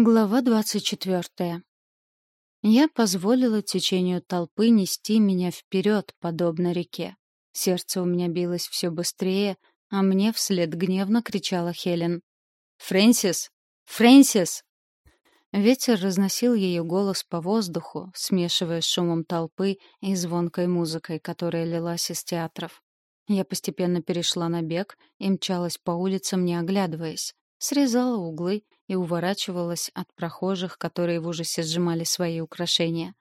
Глава двадцать четвертая. Я позволила течению толпы нести меня вперед, подобно реке. Сердце у меня билось все быстрее, а мне вслед гневно кричала Хелен. «Фрэнсис! Фрэнсис!» Ветер разносил ее голос по воздуху, смешивая с шумом толпы и звонкой музыкой, которая лилась из театров. Я постепенно перешла на бег и мчалась по улицам, не оглядываясь срезала углы и уворачивалась от прохожих, которые в ужасе сжимали свои украшения.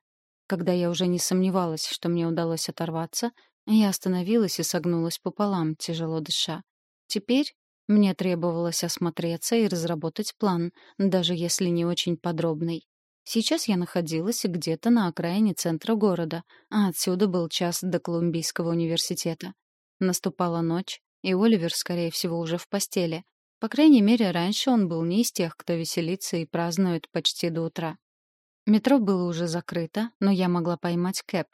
Когда я уже не сомневалась, что мне удалось оторваться, я остановилась и согнулась пополам, тяжело дыша. Теперь мне требовалось осмотреться и разработать план, даже если не очень подробный. Сейчас я находилась где-то на окраине центра города, а отсюда был час до Колумбийского университета. Наступала ночь, и Оливер, скорее всего, уже в постели, по крайней мере, раньше он был не из тех, кто веселится и празднует почти до утра. Метро было уже закрыто, но я могла поймать Кэп.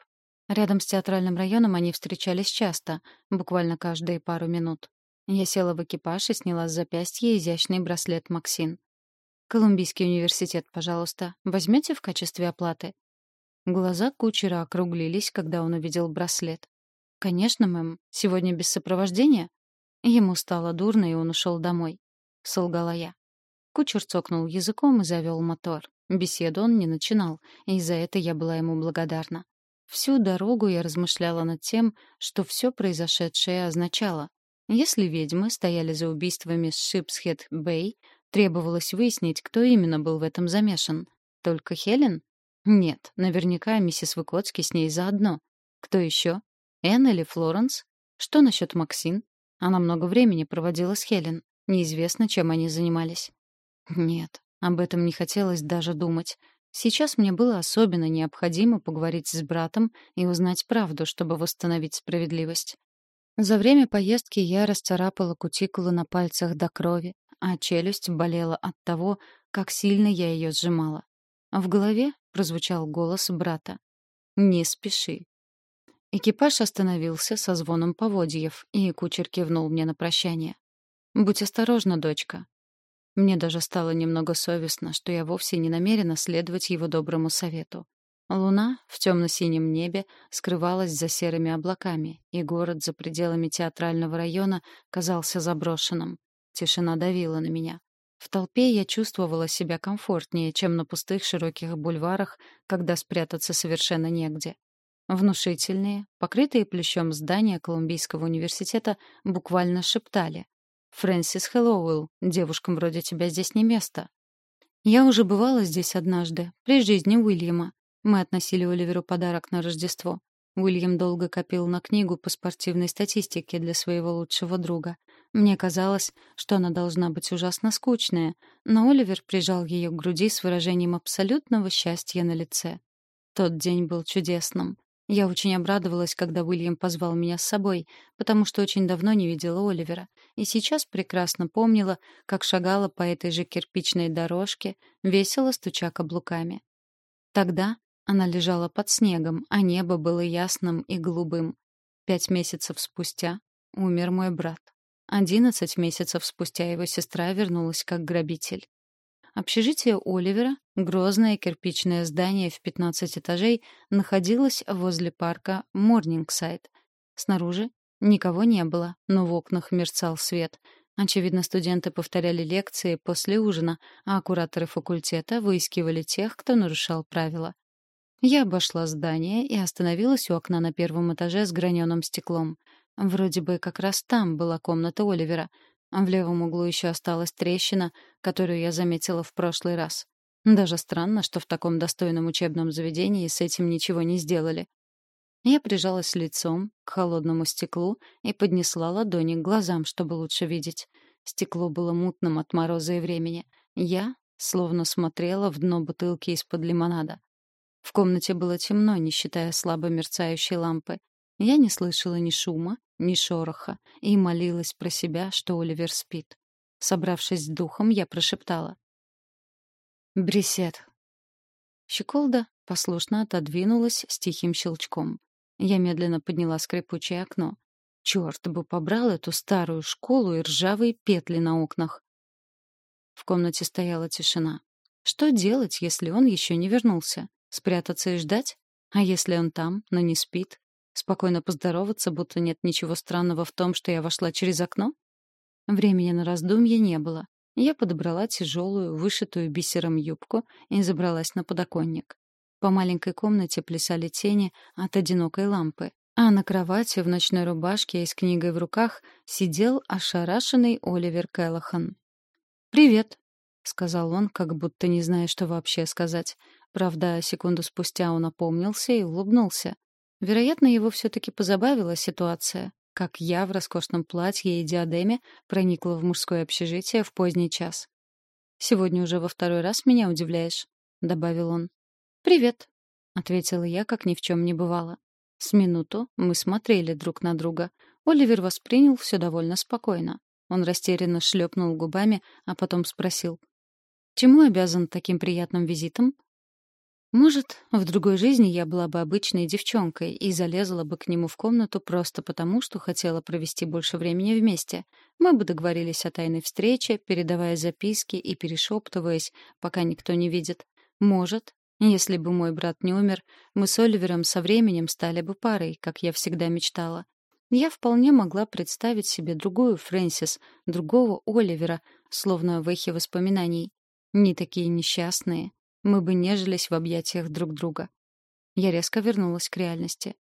Рядом с театральным районом они встречались часто, буквально каждые пару минут. Я села в экипаж и сняла с запястья изящный браслет Максин. «Колумбийский университет, пожалуйста, возьмете в качестве оплаты?» Глаза кучера округлились, когда он увидел браслет. «Конечно, мэм. Сегодня без сопровождения?» Ему стало дурно, и он ушел домой. Солгала я. Кучер цокнул языком и завел мотор. Беседу он не начинал, и за это я была ему благодарна. Всю дорогу я размышляла над тем, что все произошедшее означало. Если ведьмы стояли за убийствами Шипсхед-Бэй, требовалось выяснить, кто именно был в этом замешан. Только Хелен? Нет, наверняка миссис Выкоцки с ней заодно. Кто еще? Энн или Флоренс? Что насчет Максин? Она много времени проводила с Хелен. Неизвестно, чем они занимались. Нет, об этом не хотелось даже думать. Сейчас мне было особенно необходимо поговорить с братом и узнать правду, чтобы восстановить справедливость. За время поездки я расцарапала кутикулу на пальцах до крови, а челюсть болела от того, как сильно я ее сжимала. В голове прозвучал голос брата. «Не спеши. Экипаж остановился со звоном поводьев, и кучер кивнул мне на прощание. «Будь осторожна, дочка». Мне даже стало немного совестно, что я вовсе не намерена следовать его доброму совету. Луна в темно-синем небе скрывалась за серыми облаками, и город за пределами театрального района казался заброшенным. Тишина давила на меня. В толпе я чувствовала себя комфортнее, чем на пустых широких бульварах, когда спрятаться совершенно негде. Внушительные, покрытые плющом здания Колумбийского университета буквально шептали. «Фрэнсис Хэллоуэлл, девушкам вроде тебя здесь не место». Я уже бывала здесь однажды, при жизни Уильяма. Мы относили Оливеру подарок на Рождество. Уильям долго копил на книгу по спортивной статистике для своего лучшего друга. Мне казалось, что она должна быть ужасно скучная, но Оливер прижал ее к груди с выражением абсолютного счастья на лице. Тот день был чудесным. Я очень обрадовалась, когда Уильям позвал меня с собой, потому что очень давно не видела Оливера, и сейчас прекрасно помнила, как шагала по этой же кирпичной дорожке, весело стуча каблуками. Тогда она лежала под снегом, а небо было ясным и голубым. Пять месяцев спустя умер мой брат. Одиннадцать месяцев спустя его сестра вернулась как грабитель. Общежитие Оливера, грозное кирпичное здание в 15 этажей, находилось возле парка Морнингсайд. Снаружи никого не было, но в окнах мерцал свет. Очевидно, студенты повторяли лекции после ужина, а кураторы факультета выискивали тех, кто нарушал правила. Я обошла здание и остановилась у окна на первом этаже с граненым стеклом. Вроде бы как раз там была комната Оливера — а в левом углу еще осталась трещина, которую я заметила в прошлый раз. Даже странно, что в таком достойном учебном заведении с этим ничего не сделали. Я прижалась лицом к холодному стеклу и поднесла ладони к глазам, чтобы лучше видеть. Стекло было мутным от мороза и времени. Я словно смотрела в дно бутылки из-под лимонада. В комнате было темно, не считая слабо мерцающей лампы. Я не слышала ни шума, ни шороха, и молилась про себя, что Оливер спит. Собравшись с духом, я прошептала. «Брисет». Щеколда послушно отодвинулась с тихим щелчком. Я медленно подняла скрипучее окно. Черт бы побрал эту старую школу и ржавые петли на окнах. В комнате стояла тишина. Что делать, если он еще не вернулся? Спрятаться и ждать? А если он там, но не спит? Спокойно поздороваться, будто нет ничего странного в том, что я вошла через окно? Времени на раздумье не было. Я подобрала тяжелую, вышитую бисером юбку и забралась на подоконник. По маленькой комнате плясали тени от одинокой лампы, а на кровати в ночной рубашке и с книгой в руках сидел ошарашенный Оливер Келлахан. «Привет», — сказал он, как будто не зная, что вообще сказать. Правда, секунду спустя он опомнился и улыбнулся. Вероятно, его все-таки позабавила ситуация, как я в роскошном платье и диадеме проникла в мужское общежитие в поздний час. «Сегодня уже во второй раз меня удивляешь», — добавил он. «Привет», — ответила я, как ни в чем не бывало. С минуту мы смотрели друг на друга. Оливер воспринял все довольно спокойно. Он растерянно шлепнул губами, а потом спросил. «Чему обязан таким приятным визитом?» Может, в другой жизни я была бы обычной девчонкой и залезла бы к нему в комнату просто потому, что хотела провести больше времени вместе. Мы бы договорились о тайной встрече, передавая записки и перешептываясь, пока никто не видит. Может, если бы мой брат не умер, мы с Оливером со временем стали бы парой, как я всегда мечтала. Я вполне могла представить себе другую Фрэнсис, другого Оливера, словно в эхе воспоминаний. Не такие несчастные, мы бы нежились в объятиях друг друга. Я резко вернулась к реальности.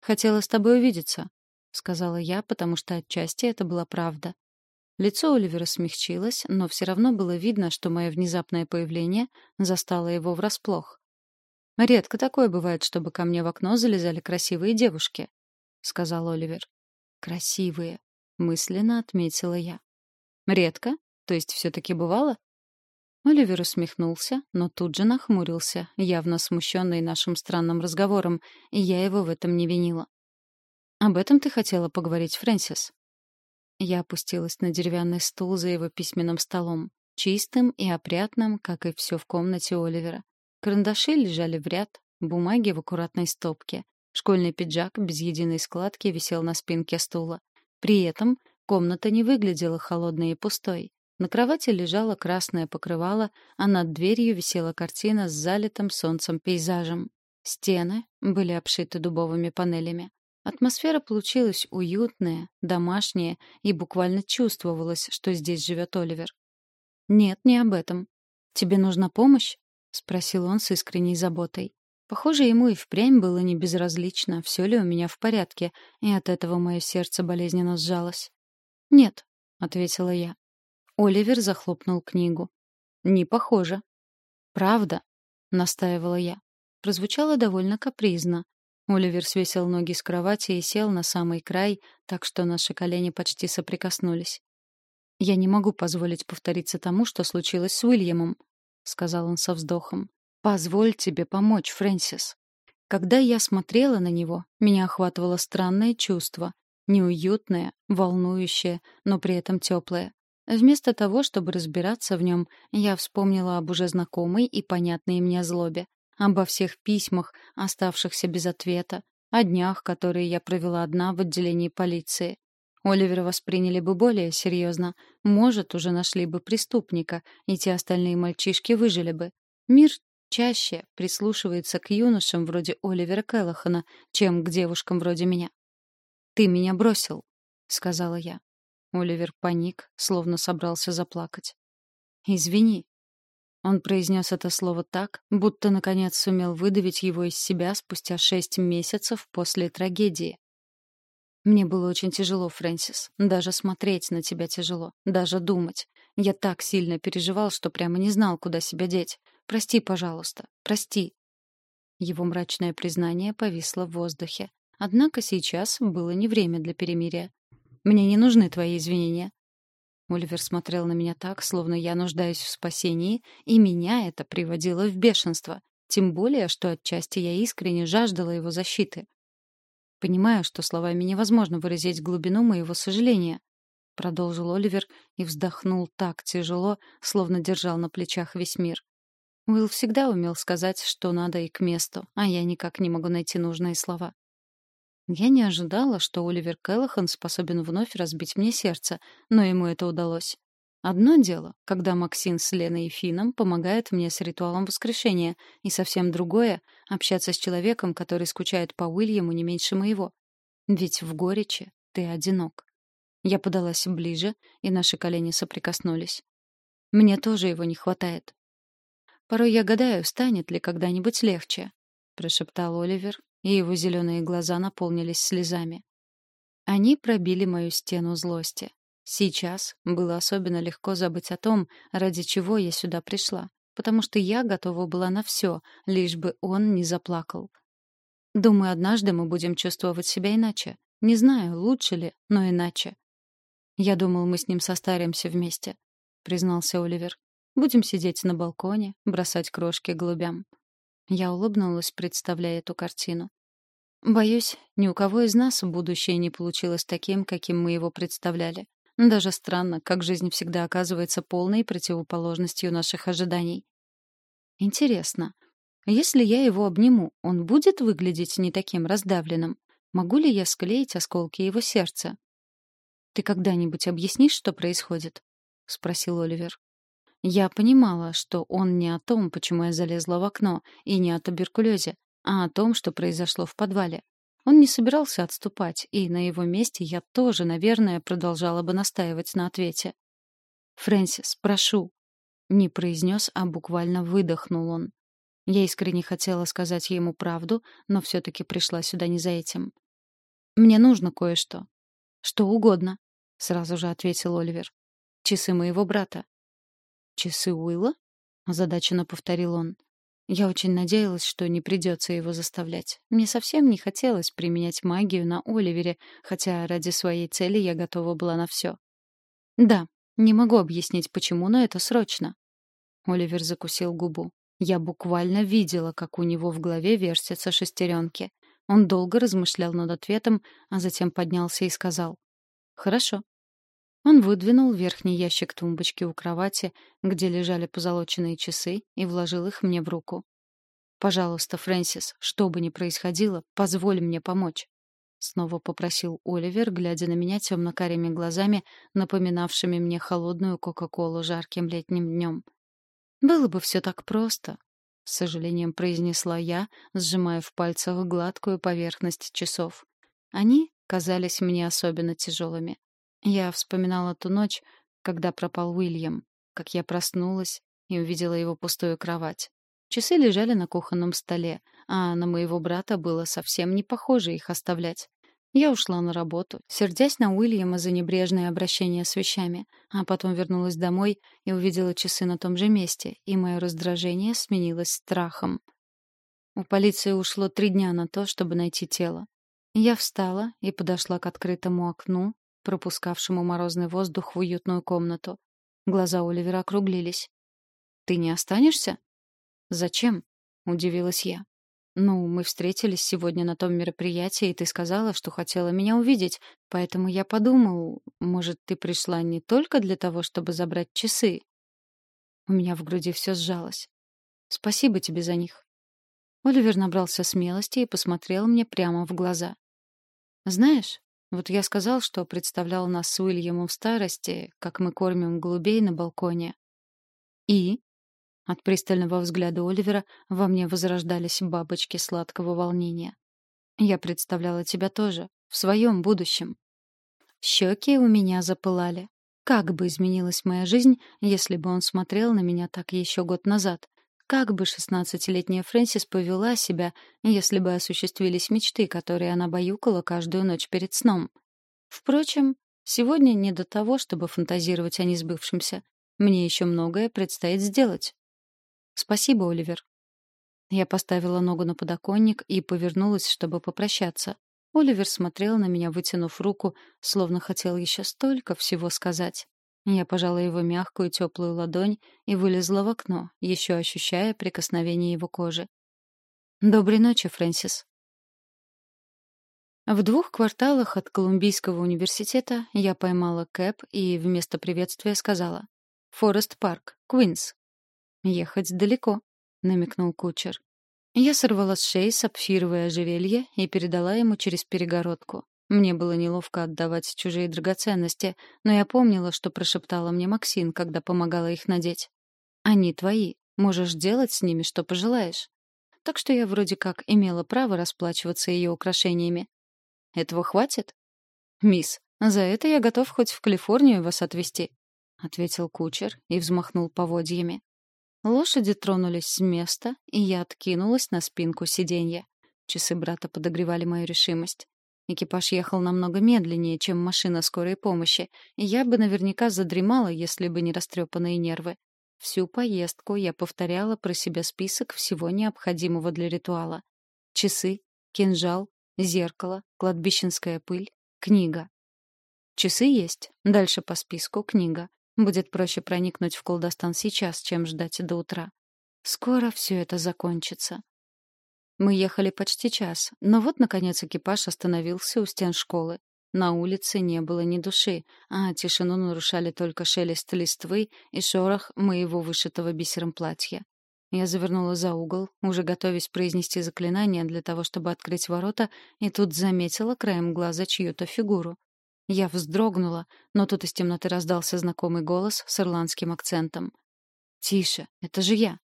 «Хотела с тобой увидеться», — сказала я, потому что отчасти это была правда. Лицо Оливера смягчилось, но все равно было видно, что мое внезапное появление застало его врасплох. «Редко такое бывает, чтобы ко мне в окно залезали красивые девушки», — сказал Оливер. «Красивые», — мысленно отметила я. «Редко? То есть все-таки бывало?» Оливер усмехнулся, но тут же нахмурился, явно смущенный нашим странным разговором, и я его в этом не винила. «Об этом ты хотела поговорить, Фрэнсис?» Я опустилась на деревянный стул за его письменным столом, чистым и опрятным, как и все в комнате Оливера. Карандаши лежали в ряд, бумаги в аккуратной стопке. Школьный пиджак без единой складки висел на спинке стула. При этом комната не выглядела холодной и пустой. На кровати лежало красное покрывало, а над дверью висела картина с залитым солнцем пейзажем. Стены были обшиты дубовыми панелями. Атмосфера получилась уютная, домашняя, и буквально чувствовалось, что здесь живет Оливер. «Нет, не об этом. Тебе нужна помощь?» — спросил он с искренней заботой. Похоже, ему и впрямь было не безразлично, все ли у меня в порядке, и от этого мое сердце болезненно сжалось. «Нет», — ответила я. Оливер захлопнул книгу. «Не похоже». «Правда», — настаивала я. Прозвучало довольно капризно. Оливер свесил ноги с кровати и сел на самый край, так что наши колени почти соприкоснулись. «Я не могу позволить повториться тому, что случилось с Уильямом», — сказал он со вздохом. «Позволь тебе помочь, Фрэнсис». Когда я смотрела на него, меня охватывало странное чувство. Неуютное, волнующее, но при этом теплое. Вместо того, чтобы разбираться в нем, я вспомнила об уже знакомой и понятной мне злобе, обо всех письмах, оставшихся без ответа, о днях, которые я провела одна в отделении полиции. Оливера восприняли бы более серьезно, может, уже нашли бы преступника, и те остальные мальчишки выжили бы. Мир чаще прислушивается к юношам вроде Оливера Келлахана, чем к девушкам вроде меня. «Ты меня бросил», — сказала я. Оливер паник, словно собрался заплакать. «Извини». Он произнес это слово так, будто наконец сумел выдавить его из себя спустя шесть месяцев после трагедии. «Мне было очень тяжело, Фрэнсис. Даже смотреть на тебя тяжело. Даже думать. Я так сильно переживал, что прямо не знал, куда себя деть. Прости, пожалуйста. Прости». Его мрачное признание повисло в воздухе. Однако сейчас было не время для перемирия. Мне не нужны твои извинения». Оливер смотрел на меня так, словно я нуждаюсь в спасении, и меня это приводило в бешенство. Тем более, что отчасти я искренне жаждала его защиты. Понимаю, что словами невозможно выразить глубину моего сожаления. Продолжил Оливер и вздохнул так тяжело, словно держал на плечах весь мир. Уилл всегда умел сказать, что надо и к месту, а я никак не могу найти нужные слова. Я не ожидала, что Оливер Келлахан способен вновь разбить мне сердце, но ему это удалось. Одно дело, когда Максин с Леной и Фином помогают мне с ритуалом воскрешения, и совсем другое — общаться с человеком, который скучает по Уильяму не меньше моего. Ведь в горечи ты одинок. Я подалась ближе, и наши колени соприкоснулись. Мне тоже его не хватает. Порой я гадаю, станет ли когда-нибудь легче, прошептал Оливер, и его зеленые глаза наполнились слезами. Они пробили мою стену злости. Сейчас было особенно легко забыть о том, ради чего я сюда пришла, потому что я готова была на все, лишь бы он не заплакал. Думаю, однажды мы будем чувствовать себя иначе. Не знаю, лучше ли, но иначе. Я думал, мы с ним состаримся вместе, признался Оливер. Будем сидеть на балконе, бросать крошки голубям. Я улыбнулась, представляя эту картину. Боюсь, ни у кого из нас будущее не получилось таким, каким мы его представляли. Даже странно, как жизнь всегда оказывается полной противоположностью наших ожиданий. Интересно, если я его обниму, он будет выглядеть не таким раздавленным? Могу ли я склеить осколки его сердца? «Ты когда-нибудь объяснишь, что происходит?» — спросил Оливер. Я понимала, что он не о том, почему я залезла в окно, и не о туберкулезе, а о том, что произошло в подвале. Он не собирался отступать, и на его месте я тоже, наверное, продолжала бы настаивать на ответе. «Фрэнсис, прошу!» Не произнес, а буквально выдохнул он. Я искренне хотела сказать ему правду, но все-таки пришла сюда не за этим. «Мне нужно кое-что». «Что угодно», — сразу же ответил Оливер. «Часы моего брата». «Часы Уилла?» — озадаченно повторил он. Я очень надеялась, что не придется его заставлять. Мне совсем не хотелось применять магию на Оливере, хотя ради своей цели я готова была на все. «Да, не могу объяснить, почему, но это срочно». Оливер закусил губу. Я буквально видела, как у него в голове вертятся шестеренки. Он долго размышлял над ответом, а затем поднялся и сказал. «Хорошо». Он выдвинул верхний ящик тумбочки у кровати, где лежали позолоченные часы, и вложил их мне в руку. «Пожалуйста, Фрэнсис, что бы ни происходило, позволь мне помочь», — снова попросил Оливер, глядя на меня темно-карими глазами, напоминавшими мне холодную Кока-Колу жарким летним днем. «Было бы все так просто», — с сожалением произнесла я, сжимая в пальцах гладкую поверхность часов. Они казались мне особенно тяжелыми. Я вспоминала ту ночь, когда пропал Уильям, как я проснулась и увидела его пустую кровать. Часы лежали на кухонном столе, а на моего брата было совсем не похоже их оставлять. Я ушла на работу, сердясь на Уильяма за небрежное обращение с вещами, а потом вернулась домой и увидела часы на том же месте, и мое раздражение сменилось страхом. У полиции ушло три дня на то, чтобы найти тело. Я встала и подошла к открытому окну, пропускавшему морозный воздух в уютную комнату. Глаза Оливера округлились. «Ты не останешься?» «Зачем?» — удивилась я. «Ну, мы встретились сегодня на том мероприятии, и ты сказала, что хотела меня увидеть, поэтому я подумал, может, ты пришла не только для того, чтобы забрать часы?» У меня в груди все сжалось. «Спасибо тебе за них». Оливер набрался смелости и посмотрел мне прямо в глаза. «Знаешь, вот я сказал, что представлял нас с Уильямом в старости, как мы кормим голубей на балконе. И? От пристального взгляда Оливера во мне возрождались бабочки сладкого волнения. Я представляла тебя тоже, в своем будущем. Щеки у меня запылали. Как бы изменилась моя жизнь, если бы он смотрел на меня так еще год назад? Как бы шестнадцатилетняя Фрэнсис повела себя, если бы осуществились мечты, которые она баюкала каждую ночь перед сном? Впрочем, сегодня не до того, чтобы фантазировать о несбывшемся. Мне еще многое предстоит сделать. Спасибо, Оливер. Я поставила ногу на подоконник и повернулась, чтобы попрощаться. Оливер смотрел на меня, вытянув руку, словно хотел еще столько всего сказать. Я пожала его мягкую теплую ладонь и вылезла в окно, еще ощущая прикосновение его кожи. «Доброй ночи, Фрэнсис». В двух кварталах от Колумбийского университета я поймала кэп и вместо приветствия сказала «Форест Парк, Квинс». «Ехать далеко», — намекнул кучер. Я сорвала с шеи сапфировое ожерелье и передала ему через перегородку. Мне было неловко отдавать чужие драгоценности, но я помнила, что прошептала мне Максин, когда помогала их надеть. «Они твои. Можешь делать с ними, что пожелаешь». Так что я вроде как имела право расплачиваться ее украшениями. «Этого хватит?» «Мисс, за это я готов хоть в Калифорнию вас отвезти», — ответил кучер и взмахнул поводьями. Лошади тронулись с места, и я откинулась на спинку сиденья. Часы брата подогревали мою решимость. Экипаж ехал намного медленнее, чем машина скорой помощи, и я бы наверняка задремала, если бы не растрепанные нервы. Всю поездку я повторяла про себя список всего необходимого для ритуала. Часы, кинжал, зеркало, кладбищенская пыль, книга. Часы есть. Дальше по списку книга. Будет проще проникнуть в колдостан сейчас, чем ждать до утра. Скоро все это закончится. Мы ехали почти час, но вот, наконец, экипаж остановился у стен школы. На улице не было ни души, а тишину нарушали только шелест листвы и шорох моего вышитого бисером платья. Я завернула за угол, уже готовясь произнести заклинание для того, чтобы открыть ворота, и тут заметила краем глаза чью-то фигуру. Я вздрогнула, но тут из темноты раздался знакомый голос с ирландским акцентом. «Тише, это же я!»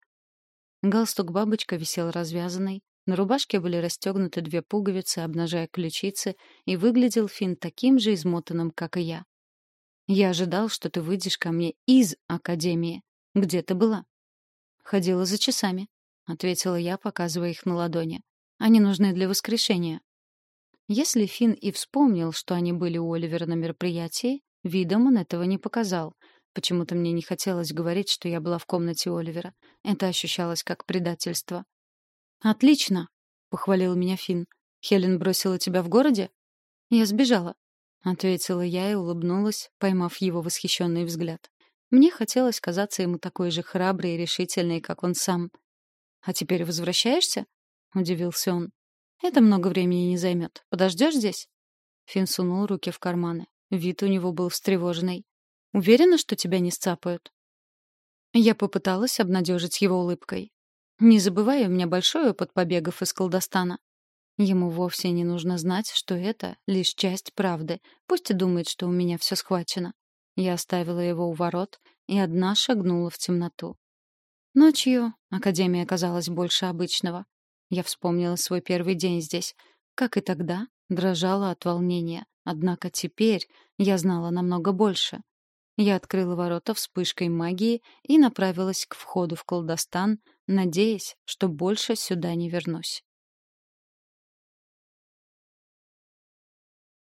Галстук бабочка висел развязанный, на рубашке были расстегнуты две пуговицы, обнажая ключицы, и выглядел Финн таким же измотанным, как и я. «Я ожидал, что ты выйдешь ко мне из Академии. Где ты была?» «Ходила за часами», — ответила я, показывая их на ладони. «Они нужны для воскрешения». Если Финн и вспомнил, что они были у Оливера на мероприятии, видом он этого не показал. Почему-то мне не хотелось говорить, что я была в комнате Оливера. Это ощущалось как предательство. «Отлично!» — похвалил меня Финн. «Хелен бросила тебя в городе?» «Я сбежала», — ответила я и улыбнулась, поймав его восхищенный взгляд. Мне хотелось казаться ему такой же храброй и решительной, как он сам. «А теперь возвращаешься?» — удивился он. «Это много времени не займет. Подождешь здесь?» Финн сунул руки в карманы. Вид у него был встревоженный. «Уверена, что тебя не сцапают?» Я попыталась обнадежить его улыбкой. Не забывай, у меня большой опыт побегов из колдостана. Ему вовсе не нужно знать, что это лишь часть правды. Пусть и думает, что у меня все схвачено. Я оставила его у ворот и одна шагнула в темноту. Ночью академия оказалась больше обычного. Я вспомнила свой первый день здесь. Как и тогда, дрожала от волнения. Однако теперь я знала намного больше. Я открыла ворота вспышкой магии и направилась к входу в колдостан, надеясь, что больше сюда не вернусь.